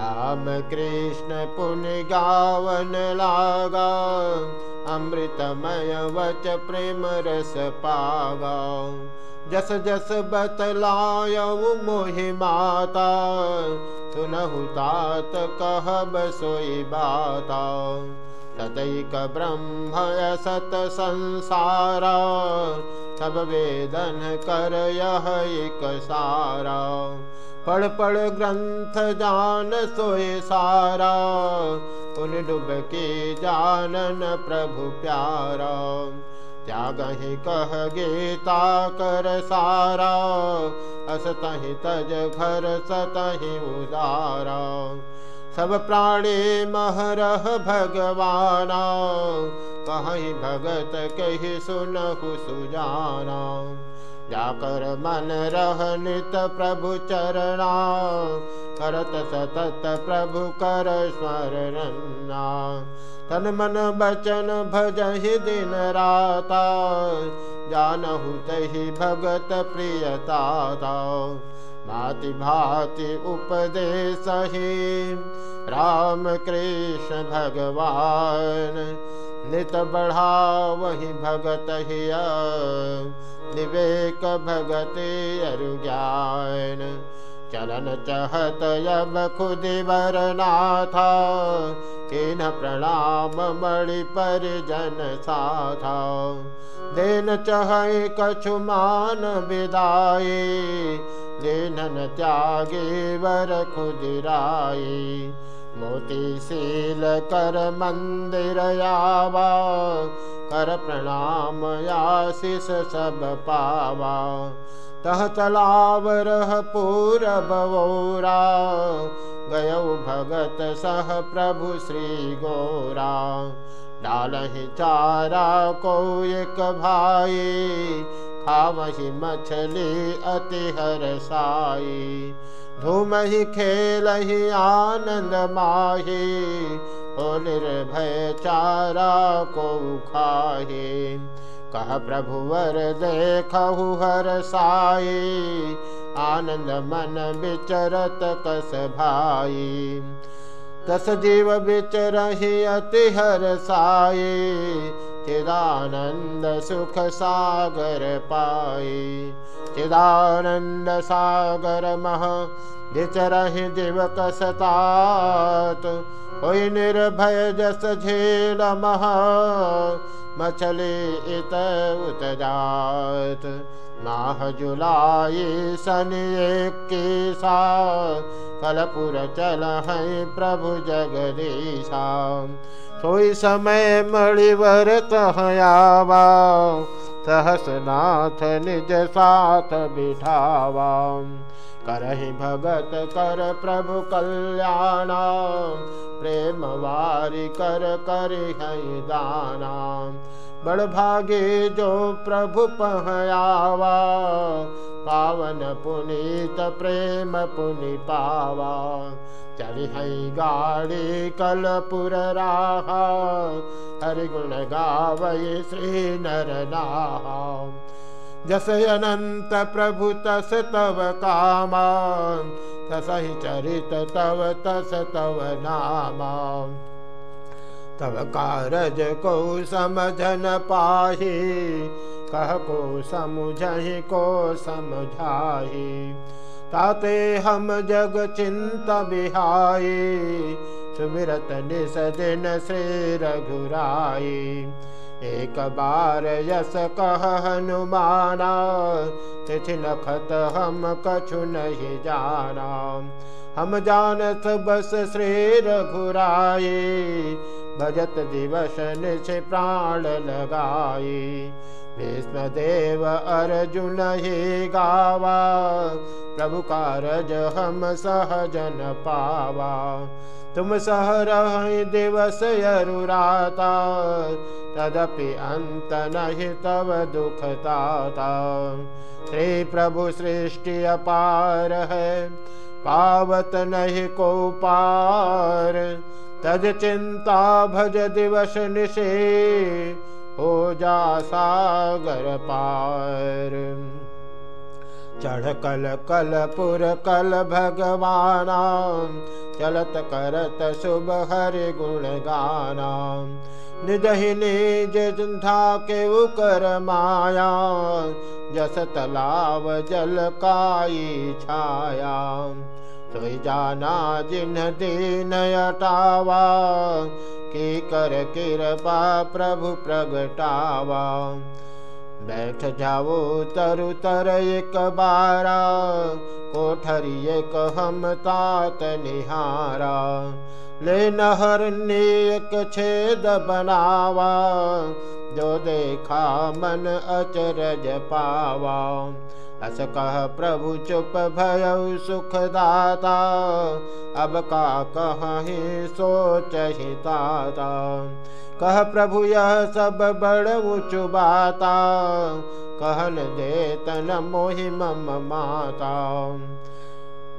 राम कृष्ण पुण्य गावन लागा अमृतमय वच प्रेम रस पागा। जस जस बतलाय मोहि माता सुनहु तात कहब सोई बाता। ब्रह्म सत संसारा सब वेदन यह एक सारा पढ़ पढ़ ग्रंथ जान सोए सारा, उन डुब के जानन प्रभु प्यारा। त्याग ही कह गीता कर सारा असतहि तज घर सतहि उदारा सब प्राणी महरह भगवाना, कहीं भगत कही सुनहु सुजाना। जाकर मन रह नित प्रभु चरणा, करत सतत प्रभु कर स्मरणा तन मन बचन भजहि दिन राता, जानहु तहि भगत प्रियता भाति भाति उपदेश राम कृष्ण भगवान, नित बढ़ा वही भगत हिया। विवेक भगति अरु किन प्रणाम मणि परिजन साथा। देन चह कछु मान विदाई लेनन त्यागे वर खुदिराई मोती शील कर मंदिर आवा कर प्रणाम आशीष सब पावा। तह तलाव रह पूरब वोरा गय भगत सह प्रभु श्री गोरा। डालहि चारा को एक भाई। खावहि मछली अति हर साई धूम ही खेल ही आनंद माही। निर्भय चारा को खाहे कह प्रभु वर देखु हर साये आनंद मन विचरत कस भाई तस जीव विचरही अति हर साई चिदानंद सुख सागर पाई चिदानंद सागर मह विचरहि जीव कसतात हो निर्भय जस झेल महा मछली इत उत जात माह जुलाई सन एक सा कलपुर चल है प्रभु जगदीशा। सोई समय मणिवर तहयावा सहसनाथ निज साथ बिठावा। करहि भगत कर प्रभु कल्याणा, प्रेम वारी कर कर दाना। बड़ भागे जो प्रभु पहयावा पावन पुनीत प्रेम पुनि पावा चली हई गाड़ी कलपुर राहा। हरि गुण गावय श्री नर नाहा। जस अनंत प्रभु तस तव कामा। तसहि चरित तव तस तव नामा। तव कारज को समझन पाही। कह को समझहि को समझाही। ताते हम जग चिंत बिहाई सुमिरत निस दिन श्री रघुराई एक बार यस कह हनुमाना तिथि नखत हम कछु नहीं जाना। हम जानत बस श्री रघुराए भजत दिवस निश प्राण लगाए भीष्म देव अर्जुन ही गावा, प्रभु कारज हम सहजन पावा। तुम सह रह दिवस अरुराता तदपि अंत नहीं तब दुखताता श्री प्रभु सृष्टि अपार है, पावत नहीं को पार तज चिंता भज दिवस निशे हो जा सागर पार। चढ़ कल कल पुर कल भगवाना, चलत करत शुभ हरि गुण गाना। निदहि निज था के उकर माया जस तलाव जल काई छाया। सोई जाना जिन दीन अटावा की कर कृपा प्रभु प्रगटावा। बैठ जाओ तरु तर एक बारा, कोठरी एक हम तात निहारा। ले नहर नेक छेद बनावा, जो देखा मन अचरज पावा। अस कह प्रभु चुप भय सुखदाता। अब का कहीं सोच ही ताता कह प्रभु यह सब बड़ ऊँचु बाता। कहन दे तन मोहि मम माता।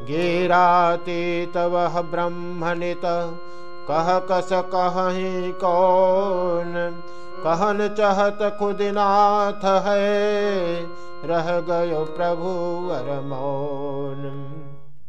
गिरातीत वह ब्रह्मणित कह कस कहीं कौन? कहन चहत खुदनाथ है रह गयो प्रभु वर मौन